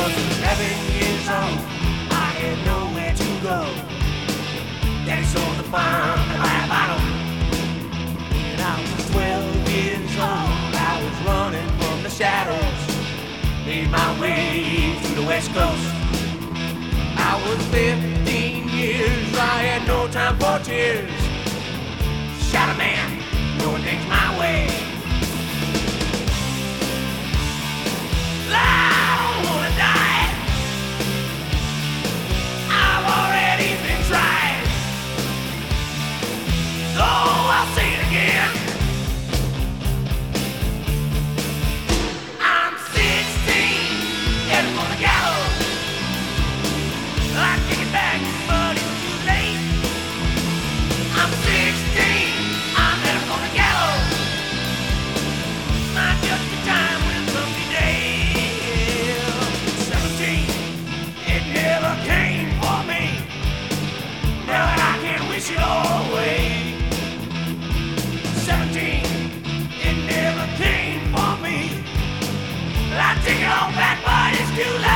Cause 11 years old, I had nowhere to go. Daddy sold the farm and I bottle. And I was 12 years old, I was running from the shadows. Made my way to the west coast. I was 15 years, I had no time for tears. Taking off fat bodies to life.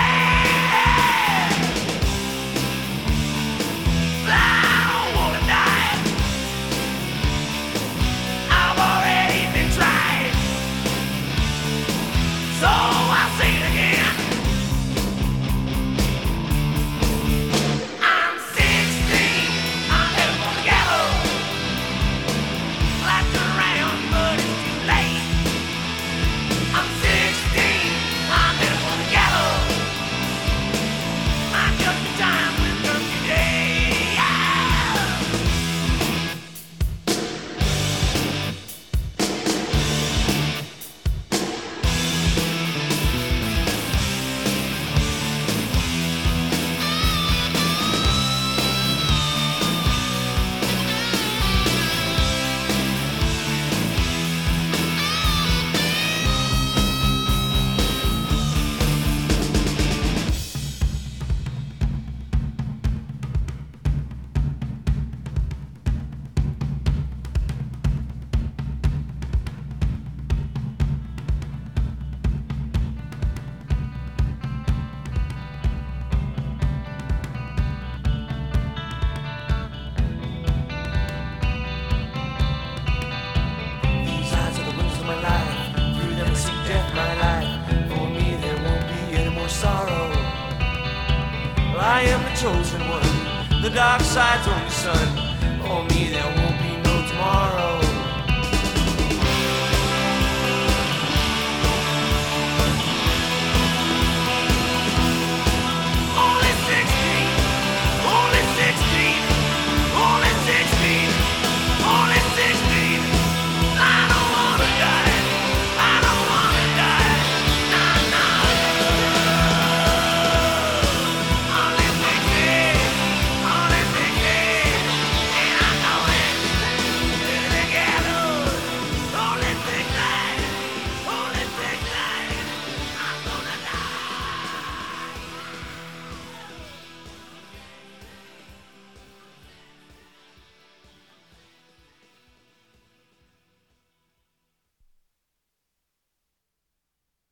chosen one. The dark side's only sun.